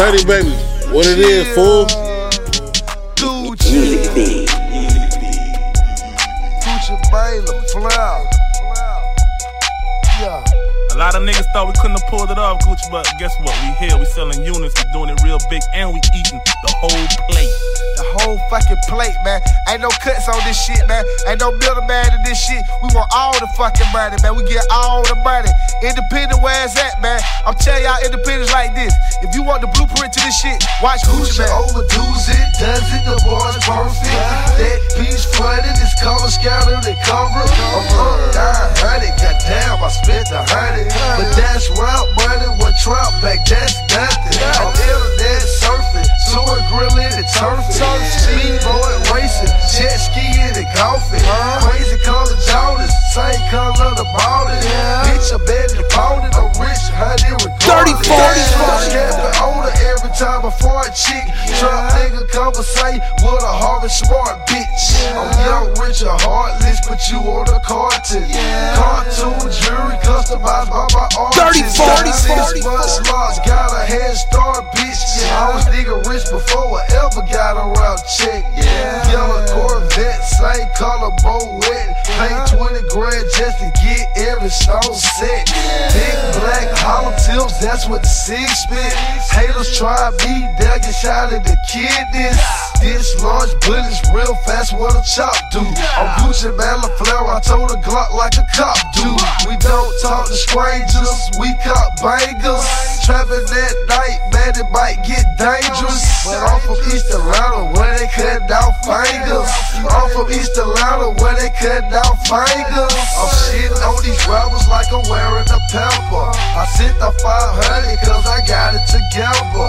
30, baby. What it is, fool? Gucci. Gucci Baylor, Flower. Yeah. A lot of niggas thought we couldn't have pulled it off, Gucci, but guess what? We here, we selling units, we doing it real big, and we eating the whole. The whole fucking plate, man. Ain't no cuts on this shit, man. Ain't no middleman in this shit. We want all the fucking money, man. We get all the money. Independent, where it's at, man. I'm telling y'all independence like this. If you want the blueprint to this shit, watch Gucci, man. overdoes it, does it, the boy's perfect. That piece flooded, this color scattered, it cover. I'm up, down, hundred, goddamn, I spent the hundred. But that's rap color Jordans, same color the ballin'. Bitch, I bet opponent, I'm rich, honey, regardless. 30, 40, Capping older every time I fart chick. Trap nigga conversate with a Harvard smart bitch. I'm young, rich, and heartless, but you on the carton. Cartoon jury customized by my artist. 30, 40, Six months lost, got a head start, bitch. I was nigga rich before I ever got a route check. Yellow Corvette, same color, both wet. Pay 20 grand just to get every stone set. Big black hollow tips, that's what the six spit. Haters try me, they'll get shot in the kidneys. This large bullets real fast, what a chop do. I'm Gucci Mane, LaFleur, I told a Glock like a cop do. We don't talk to strangers, we cop bangers. Trapping that night, man, it might get dangerous. But I'm from East Atlanta, where they cut down fingers. I'm from East Atlanta, where they cut down fingers. Oh, I'm shitting on these rappers like I'm wearing a pamper. I sent the 500 cause I got it together.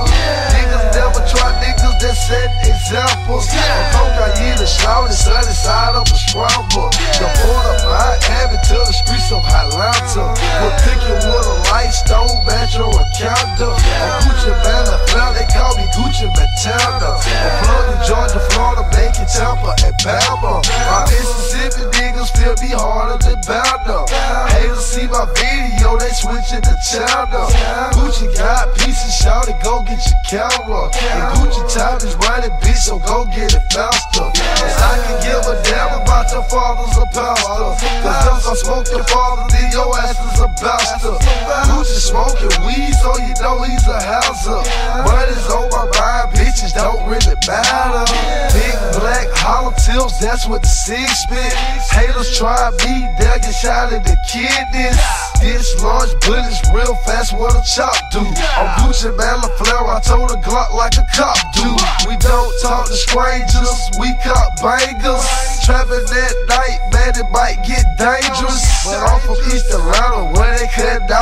Niggas never try niggas that set examples. I'm cocaine and shouting, sunny side of a scramble. The port of Miami to the streets of Atlanta. We're cooking with a light stove, metro, or counter. I'm Gucci Mane, now they call me Gucci Montana. I'm plugging Georgia, Florida, channel. Gucci got pieces, shout it, go get your camera. And Gucci time is running, bitch, so go get it faster. Cause I can give a damn about your father's a pastor. Cause if I smoke your father, then your ass is a bastard. Gucci smoking weed, so you know he's a hazard. Don't really matter. Big black hollow tips, that's what the six spit. Haters try me, they'll get shot in the kidneys. This large bullets real fast, what a chop do. I'm Gucci Mane, LaFleur, I told a Glock like a cop do. We don't talk to strangers, we cop bangers. Trapping that night, man, it might get dangerous. But I'm from East Atlanta, where they cut down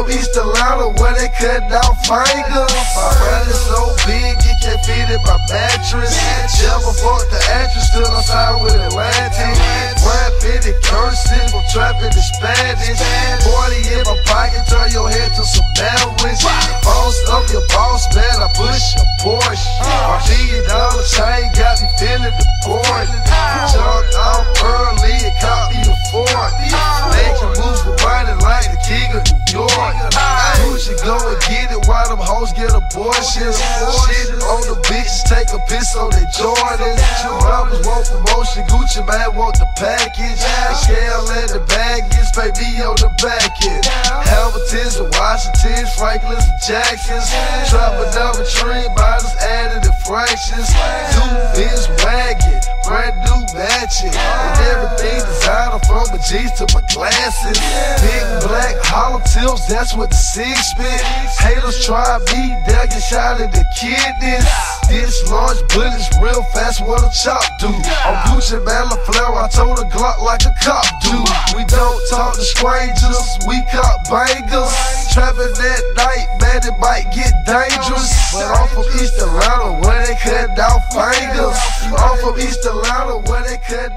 from East Atlanta, where they cut down fingers. My body's so big, it can't fit in my mattress. Never fucked the actress till I signed with Atlantic. Rapping and cursing, I'm trapping the Spanish. 40 in my pocket, turn your head to some sandwich. Boss up your boss, man, I push a Porsche. My million dollar chain got me feeling the port. Hoes get abortions. Shit, on the bitches, take a piss on their Jordans. Rappers want promotion, Gucci Mane want the package. Scale and the baggage, pay me on the back end. Hamiltons and Washingtons, Franklins and Jacksons. Trapping down the tree, minus added the fractions. New Benz wagon, brand new matching. And everything designer from my jeans to my glasses. Big black that's what the six spit. Haters try me, they'll get shot in the kidneys. This large bullets real fast, what a chop do. I'm Gucci Mane, LaFleur, I told a Glock like a cop do. We don't talk to strangers, we cop bangers. Trapping that night, man, it might get dangerous. But I'm from East Atlanta, where they cut down fingers. I'm from East Atlanta, where they cut